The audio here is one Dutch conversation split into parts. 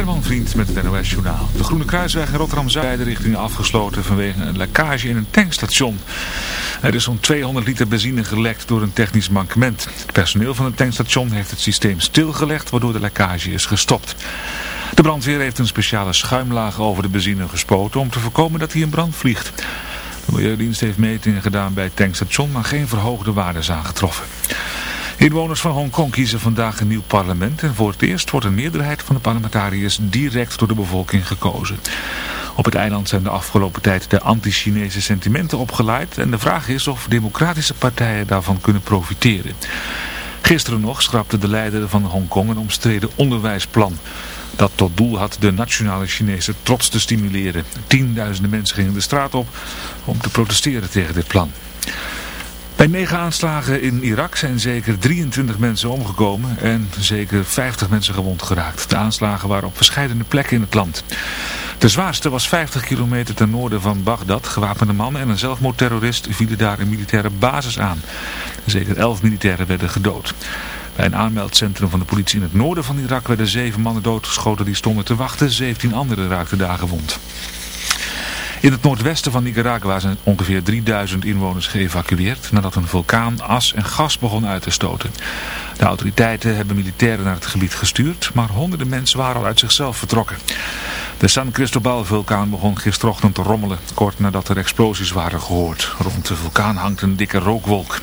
Herman Vriend met het NOS Journaal. De Groene Kruisweg in Rotterdam-Zuid richting afgesloten vanwege een lekkage in een tankstation. Er is zo'n 200 liter benzine gelekt door een technisch mankement. Het personeel van het tankstation heeft het systeem stilgelegd waardoor de lekkage is gestopt. De brandweer heeft een speciale schuimlaag over de benzine gespoten om te voorkomen dat hij in brand vliegt. De Milieudienst heeft metingen gedaan bij het tankstation, maar geen verhoogde waarden aangetroffen. Inwoners van Hongkong kiezen vandaag een nieuw parlement en voor het eerst wordt een meerderheid van de parlementariërs direct door de bevolking gekozen. Op het eiland zijn de afgelopen tijd de anti-Chinese sentimenten opgeleid en de vraag is of democratische partijen daarvan kunnen profiteren. Gisteren nog schrapte de leider van Hongkong een omstreden onderwijsplan dat tot doel had de nationale Chinese trots te stimuleren. Tienduizenden mensen gingen de straat op om te protesteren tegen dit plan. Bij negen aanslagen in Irak zijn zeker 23 mensen omgekomen en zeker 50 mensen gewond geraakt. De aanslagen waren op verschillende plekken in het land. De zwaarste was 50 kilometer ten noorden van Bagdad. Gewapende mannen en een zelfmoordterrorist vielen daar een militaire basis aan. Zeker 11 militairen werden gedood. Bij een aanmeldcentrum van de politie in het noorden van Irak werden zeven mannen doodgeschoten die stonden te wachten. 17 anderen raakten daar gewond. In het noordwesten van Nicaragua zijn ongeveer 3000 inwoners geëvacueerd nadat een vulkaan as en gas begon uit te stoten. De autoriteiten hebben militairen naar het gebied gestuurd, maar honderden mensen waren al uit zichzelf vertrokken. De San Cristobal vulkaan begon gisterochtend te rommelen, kort nadat er explosies waren gehoord. Rond de vulkaan hangt een dikke rookwolk.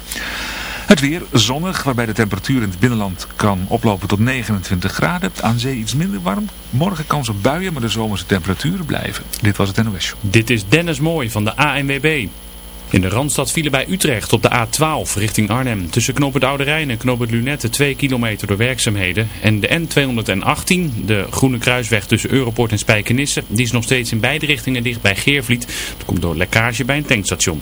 Het weer zonnig, waarbij de temperatuur in het binnenland kan oplopen tot 29 graden. Aan zee iets minder warm. Morgen kans op buien, maar de zomerse temperaturen blijven. Dit was het NOS. Dit is Dennis Mooi van de ANWB. In de Randstad vielen bij Utrecht op de A12 richting Arnhem. Tussen Knoop het Oude en Knoop het Lunette 2 kilometer door werkzaamheden. En de N218, de Groene Kruisweg tussen Europort en Spijkenisse, die is nog steeds in beide richtingen dicht bij Geervliet. Dat komt door lekkage bij een tankstation.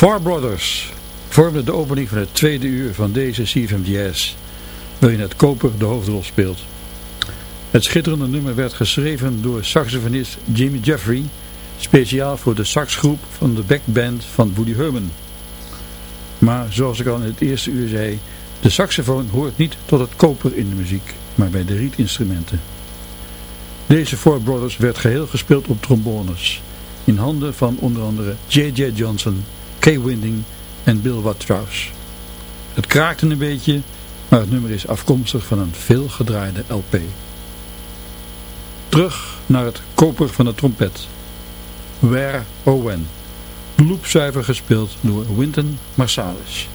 Four Brothers vormde de opening van het tweede uur van deze CFM Jazz, waarin het koper de hoofdrol speelt. Het schitterende nummer werd geschreven door saxofonist Jimmy Jeffrey, speciaal voor de saxgroep van de backband van Woody Herman. Maar zoals ik al in het eerste uur zei, de saxofoon hoort niet tot het koper in de muziek, maar bij de rietinstrumenten. Deze Four Brothers werd geheel gespeeld op trombones, in handen van onder andere J.J. Johnson, Kay Winding en Bill Watrous. Het kraakte een beetje, maar het nummer is afkomstig van een veel gedraaide LP. Terug naar het koper van de trompet. Where or When. Loopzuiver gespeeld door Wynton Marsalis.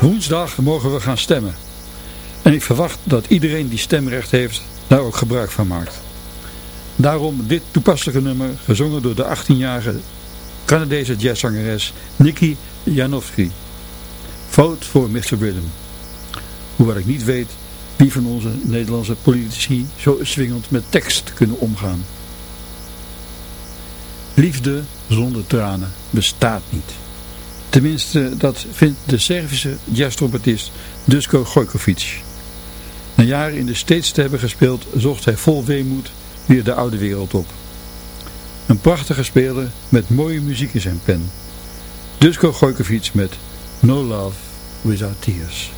Woensdag mogen we gaan stemmen. En ik verwacht dat iedereen die stemrecht heeft daar ook gebruik van maakt. Daarom dit toepasselijke nummer, gezongen door de 18-jarige Canadese jazzzangeres Nikki Janowski. Vote voor Mr. Rhythm. Hoewel ik niet weet wie van onze Nederlandse politici zo swingend met tekst kunnen omgaan. Liefde zonder tranen bestaat niet. Tenminste, dat vindt de Servische jazztrompetist Dusko Gojkovic. Na jaren in de States te hebben gespeeld, zocht hij vol weemoed weer de oude wereld op. Een prachtige speler met mooie muziek in zijn pen. Dusko Gojkovic met No Love Without Tears.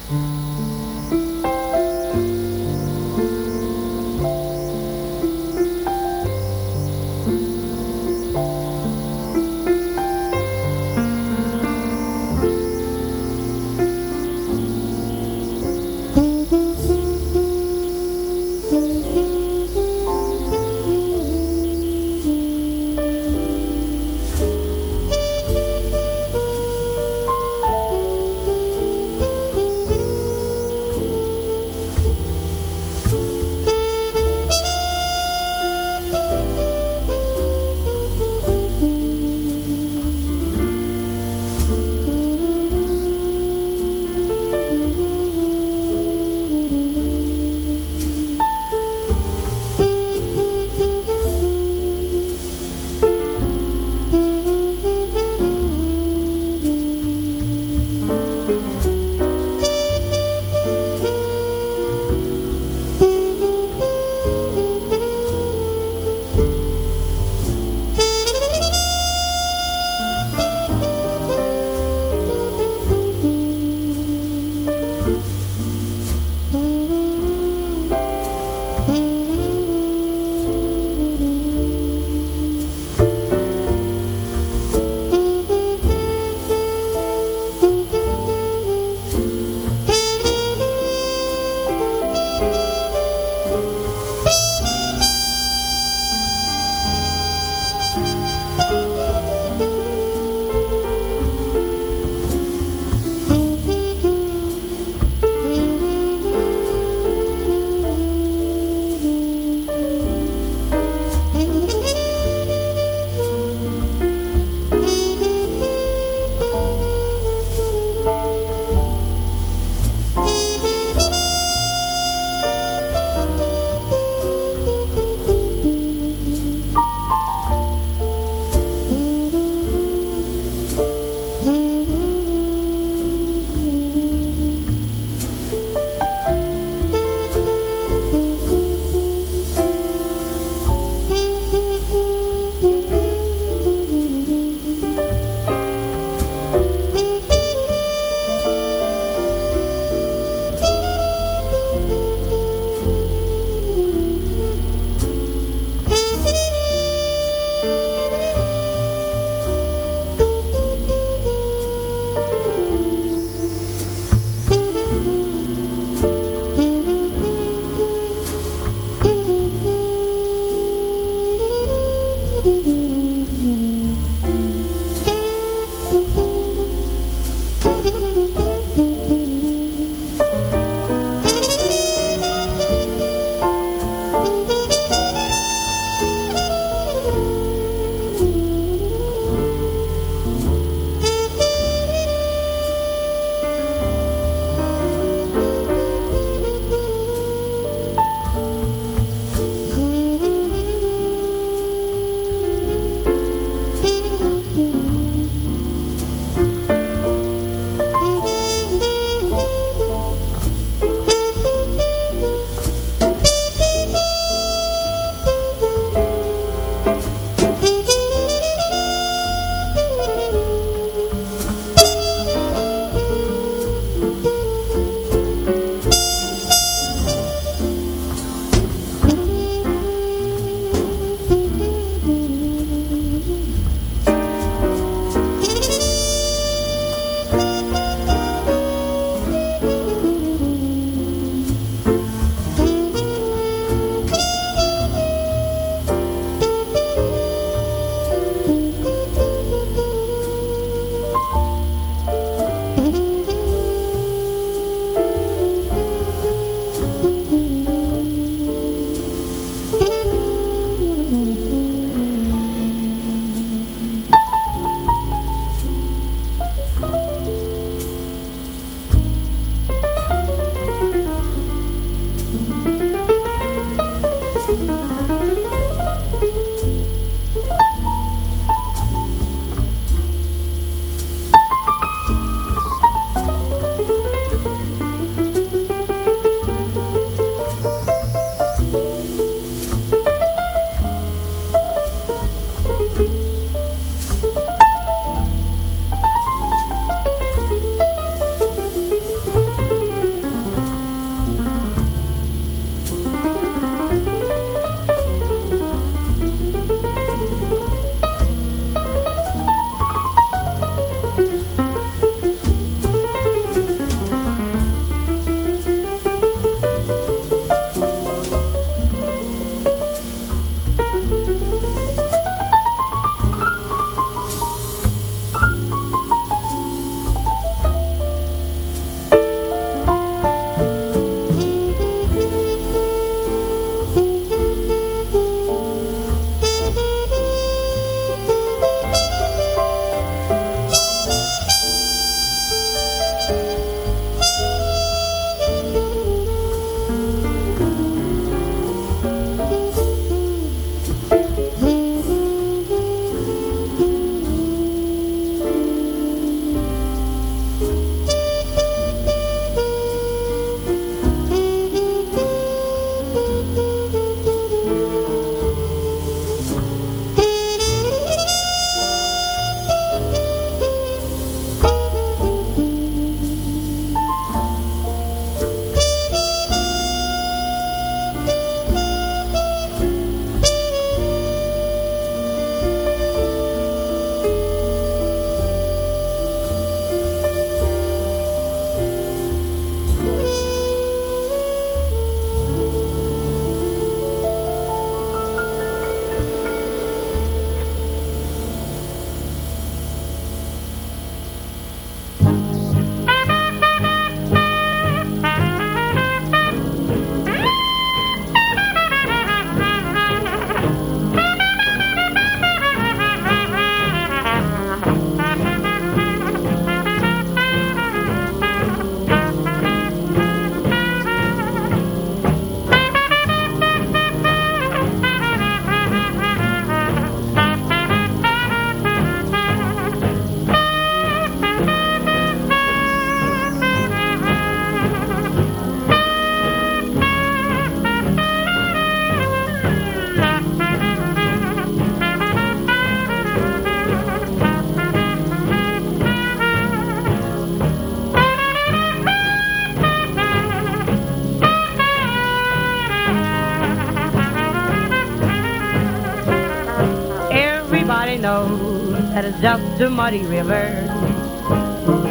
That just a muddy river.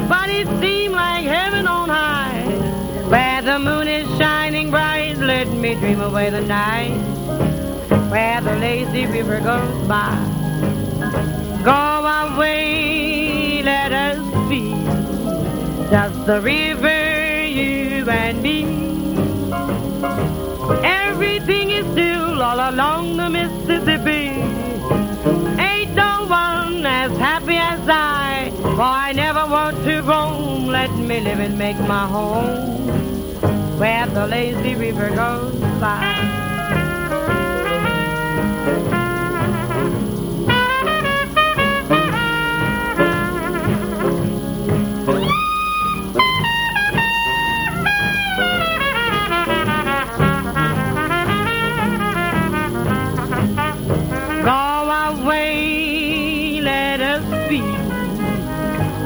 But it seems like heaven on high, where the moon is shining bright. Let me dream away the night, where the lazy river goes by. Go away, let us be just the river, you and me. Everything is still all along the Mississippi. Ain't no one as happy as I, for I never want to roam. Let me live and make my home where the lazy river goes by.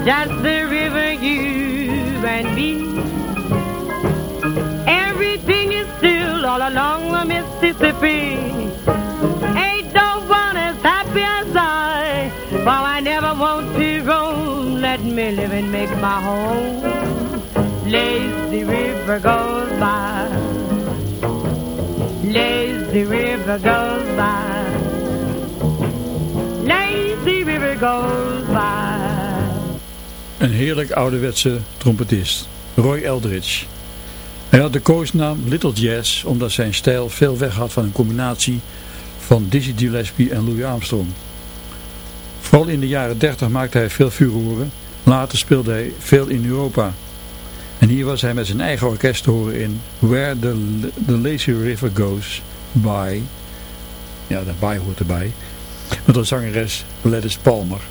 Just the river, you and me. Everything is still all along the Mississippi. Ain't no one as happy as I, for I never want to roam. Let me live and make my home. Lazy river goes by. Lazy river goes by. Lazy river goes by. Een heerlijk ouderwetse trompetist, Roy Eldridge. Hij had de koosnaam Little Jazz omdat zijn stijl veel weg had van een combinatie van Dizzy Gillespie en Louis Armstrong. Vooral in de jaren 30 maakte hij veel furoren, later speelde hij veel in Europa. En hier was hij met zijn eigen orkest te horen in Where the, the Lazy River Goes By. Ja, daarbij hoort erbij. Met de zangeres Gladys Palmer.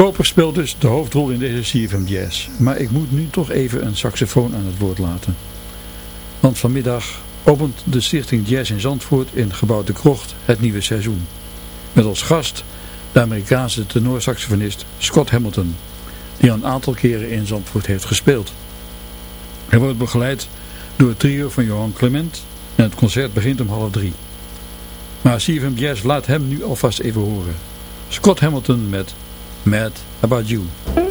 Koper speelt dus de hoofdrol in deze CFM Jazz. Maar ik moet nu toch even een saxofoon aan het woord laten. Want vanmiddag opent de Stichting Jazz in Zandvoort in Gebouw de Krocht het nieuwe seizoen. Met als gast de Amerikaanse tenorsaxofonist Scott Hamilton. Die al een aantal keren in Zandvoort heeft gespeeld. Hij wordt begeleid door het trio van Johan Clement en het concert begint om half drie. Maar CFM Jazz laat hem nu alvast even horen. Scott Hamilton met Mad About You.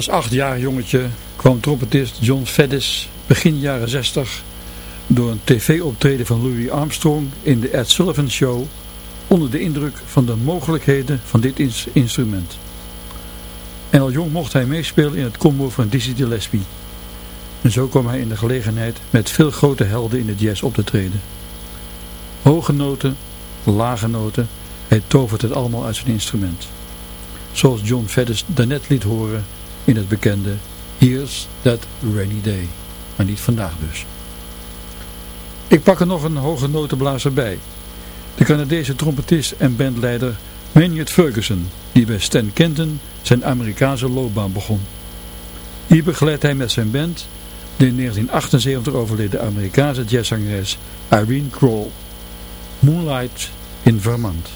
Als achtjarig jongetje kwam trompetist John Faddis begin jaren 60 door een tv-optreden van Louis Armstrong in de Ed Sullivan Show onder de indruk van de mogelijkheden van dit ins- instrument. En al jong mocht hij meespelen in het combo van Dizzy Gillespie. En zo kwam hij in de gelegenheid met veel grote helden in de jazz op te treden. Hoge noten, lage noten, hij tovert het allemaal uit zijn instrument. Zoals John Faddis daarnet liet horen in het bekende Here's That Rainy Day. Maar niet vandaag dus. Ik pak er nog een hoge notenblazer bij. De Canadese trompetist en bandleider Maynard Ferguson, die bij Stan Kenton zijn Amerikaanse loopbaan begon. Hier begeleidt hij met zijn band de in 1978 overleden Amerikaanse jazzzangeres Irene Kroll. Moonlight in Vermont.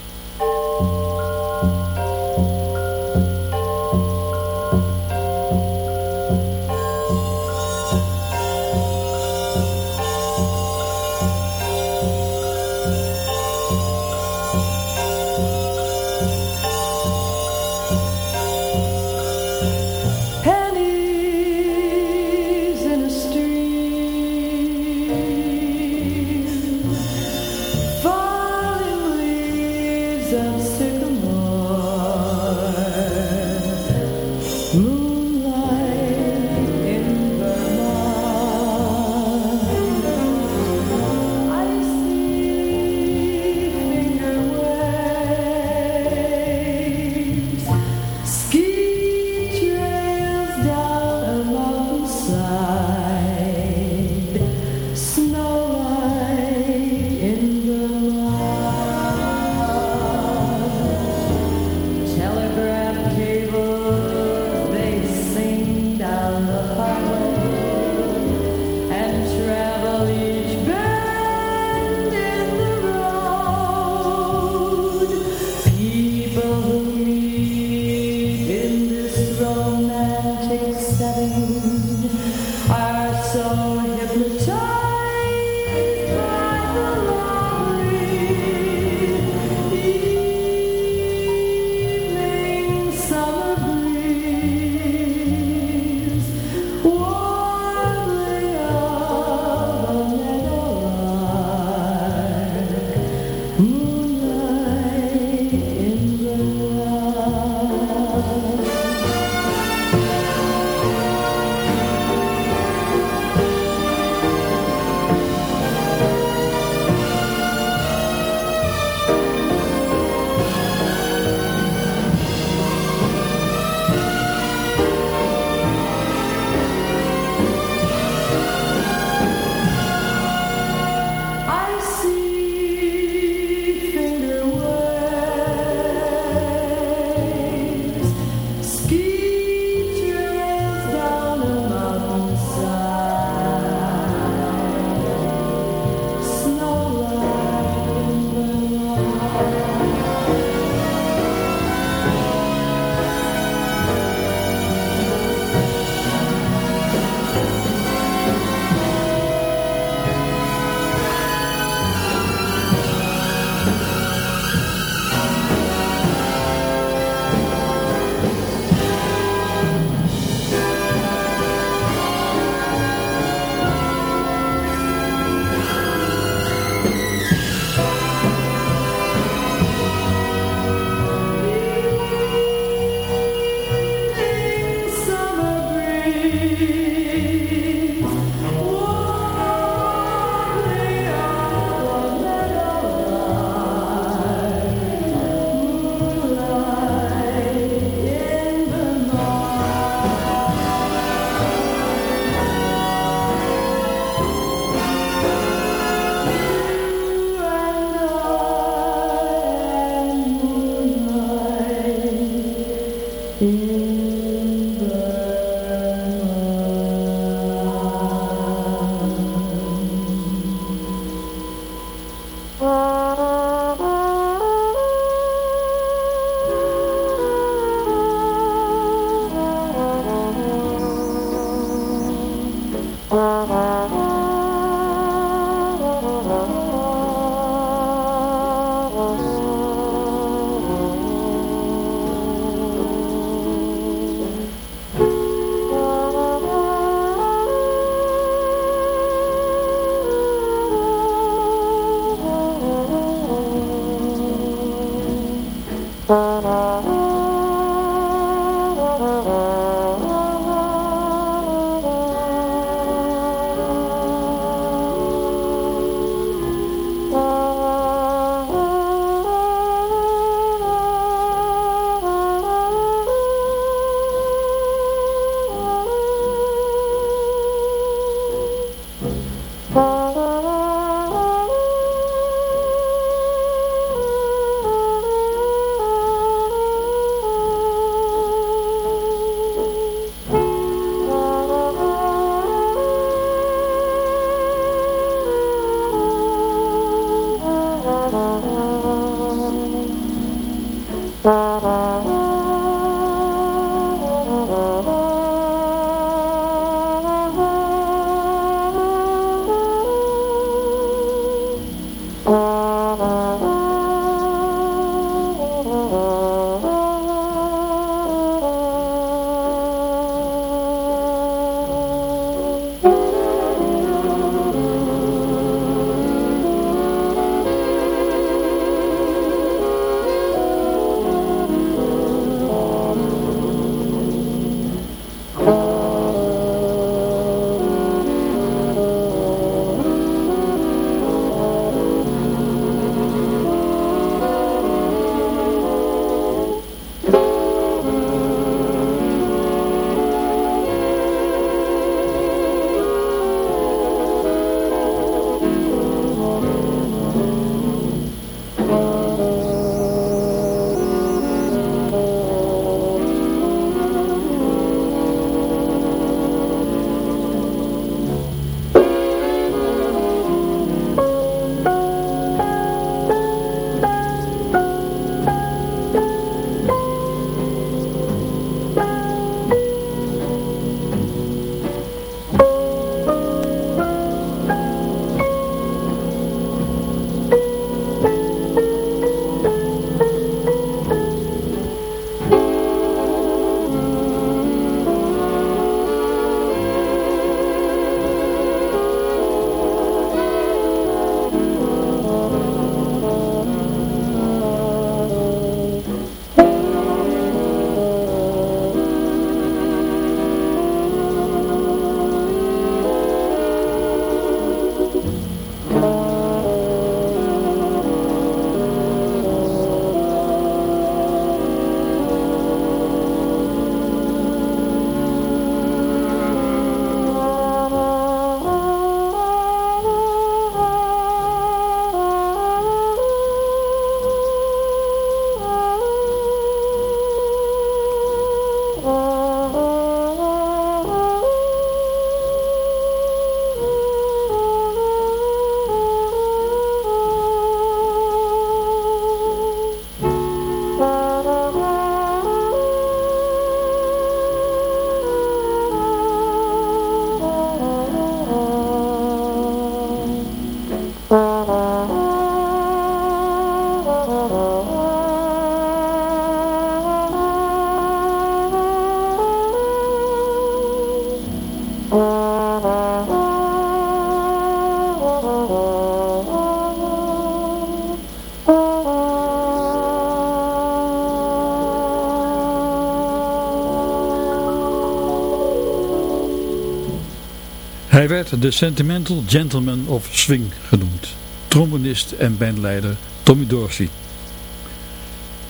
De Sentimental Gentleman of Swing genoemd, trombonist en bandleider Tommy Dorsey.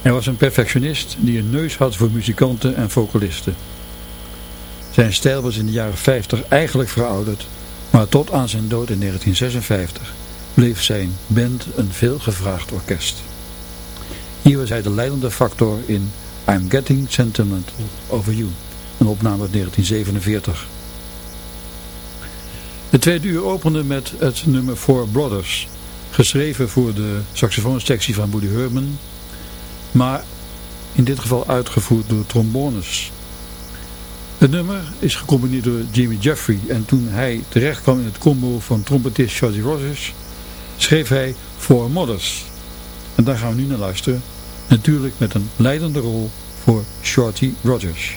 Hij was een perfectionist die een neus had voor muzikanten en vocalisten. Zijn stijl was in de jaren 50 eigenlijk verouderd, maar tot aan zijn dood in 1956 bleef zijn band een veelgevraagd orkest. Hier was hij de leidende factor in I'm Getting Sentimental Over You, een opname uit 1947. De tweede uur opende met het nummer Four Brothers, geschreven voor de saxofoonsectie van Woody Herman, maar in dit geval uitgevoerd door trombones. Het nummer is gecombineerd door Jimmy Jeffrey en toen hij terecht kwam in het combo van trompetist Shorty Rogers, schreef hij Four Mothers. En daar gaan we nu naar luisteren, natuurlijk met een leidende rol voor Shorty Rogers.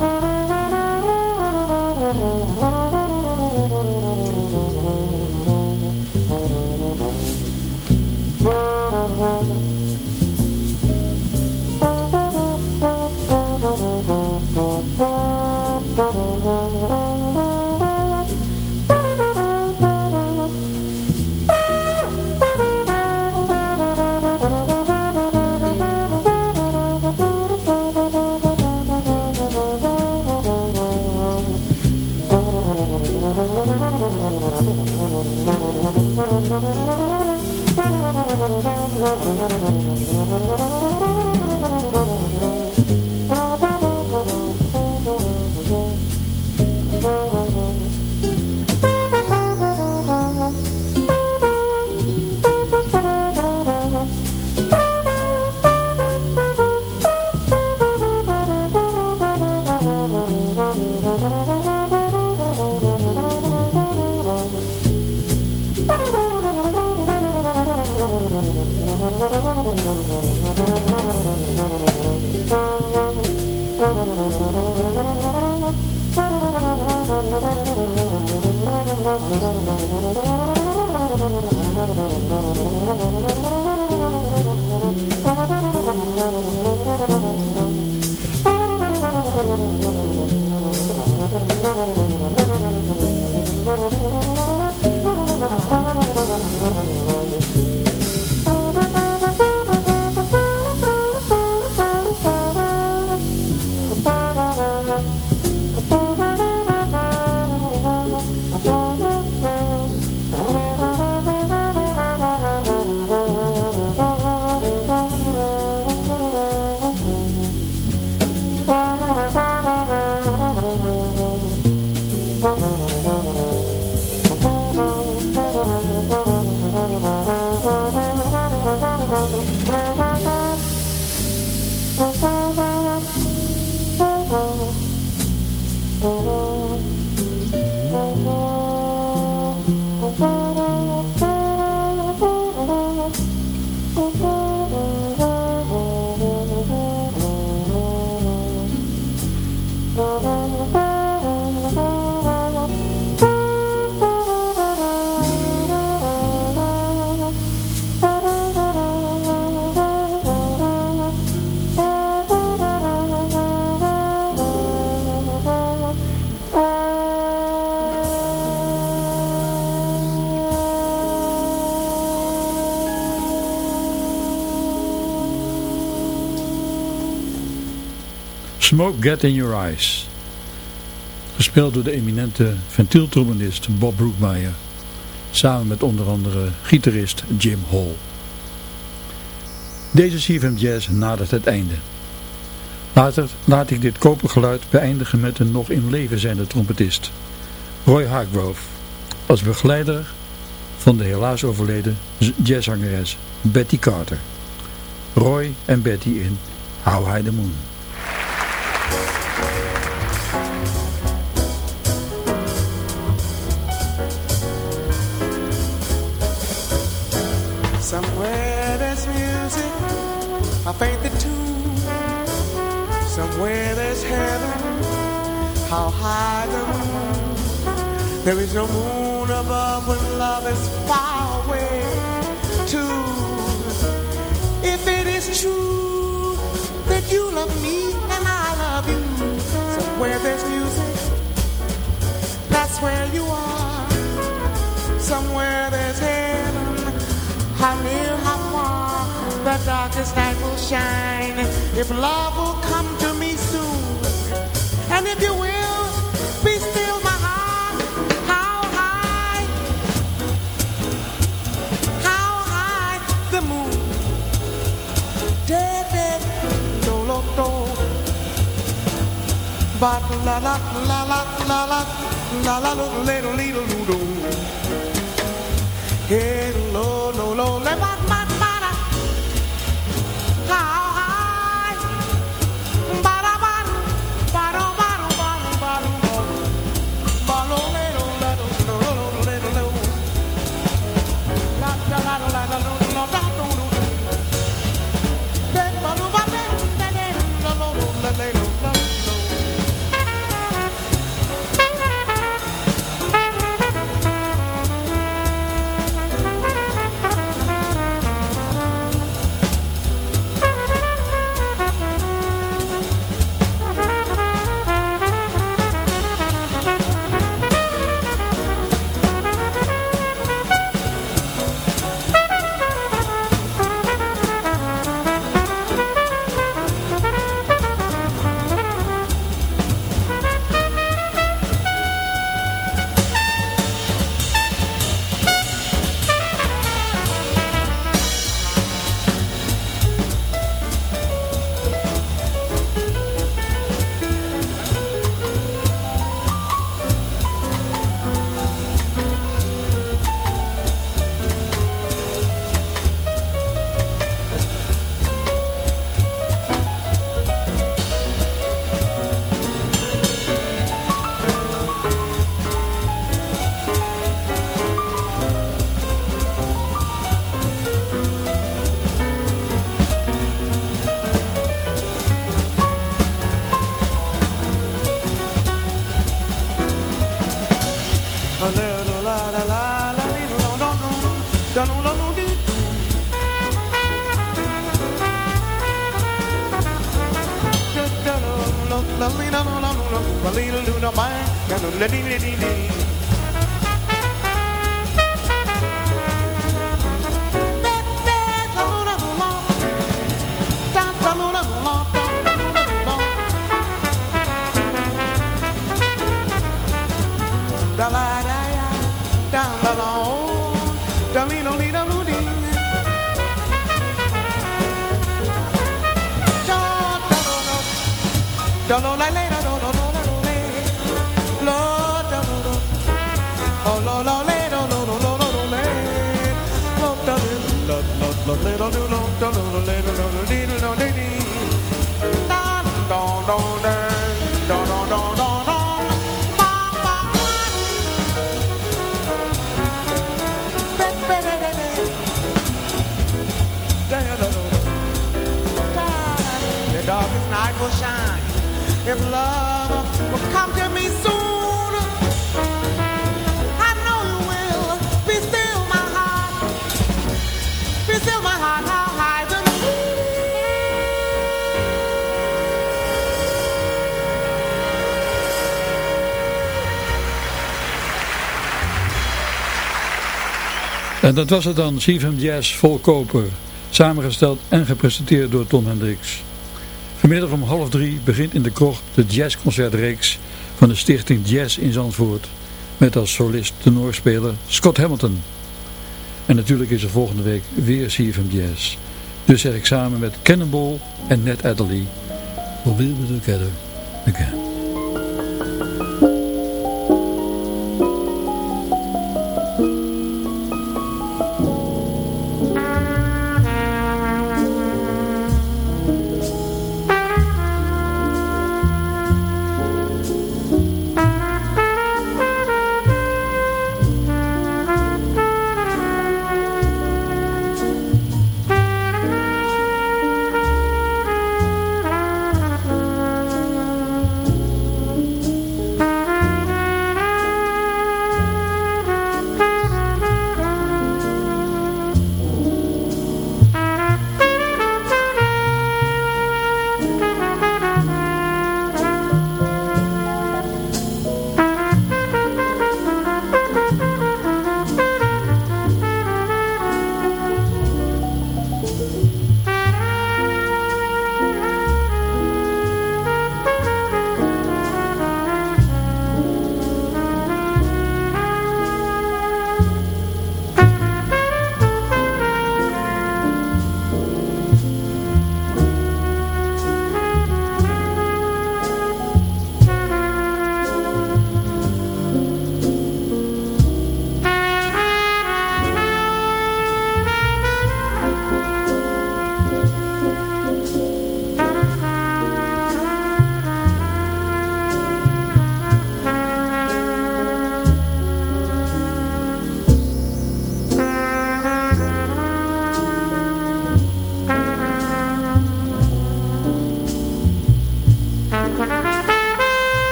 Mm-hmm. Smoke Get in Your Eyes. Gespeeld door de eminente ventieltrombonist Bob Brookmeyer. Samen met onder andere gitarist Jim Hall. Deze CFM Jazz nadert het einde. Later laat ik dit kopergeluid beëindigen met een nog in leven zijnde trompetist. Roy Hargrove. Als begeleider van de helaas overleden jazzangeres Betty Carter. Roy en Betty in How High the Moon. How high the moon. There is no moon above when love is far away. Too, if it is true that you love me and I love you, somewhere there's music, that's where you are. Somewhere there's heaven. How near, how far, the darkest night will shine. If love will come to But la la la la la la la la la la la la la la Hey, lo, lo, En dat was het dan, CFM Jazz Volkoper. Samengesteld en gepresenteerd door Tom Hendricks. Vanmiddag om half drie begint in de krocht de jazzconcertreeks van de stichting Jazz in Zandvoort. Met als solist tenorspeler Scott Hamilton. En natuurlijk is er volgende week weer CFM Jazz. Dus zeg ik samen met Cannonball en Ned Adderley. We'll be together again.